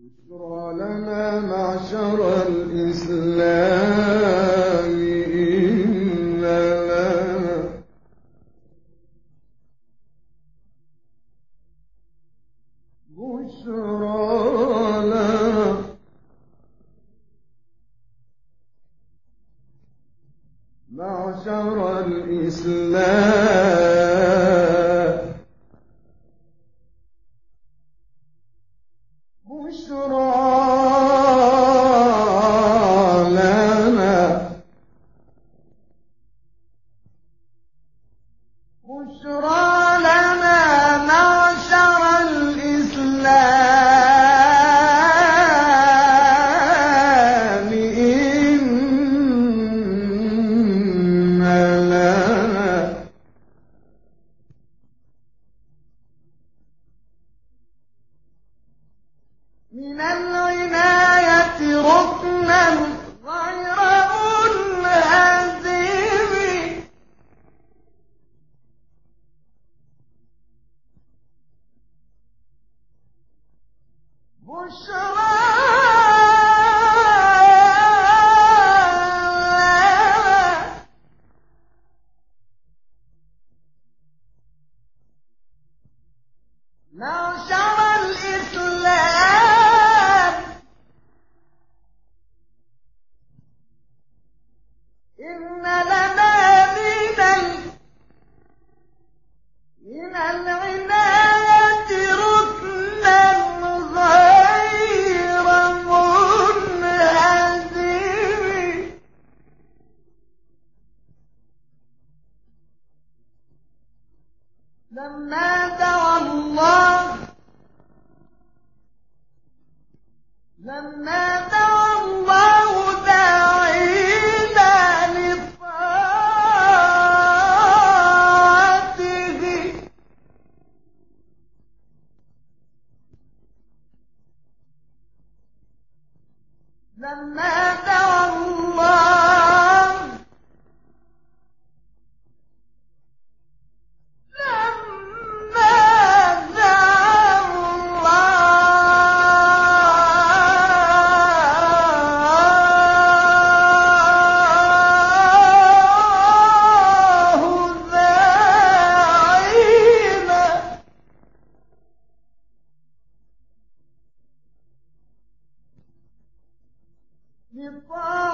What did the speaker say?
بشرى لنا معشر الإسلام إن لنا. بشرى لنا معشر الإسلام. بشرى من العناية ركنا غير منهزم بشرى معشر الإسلام لما دعا الله لما دعا الله داعينا لطاعته لما دعا لطاعته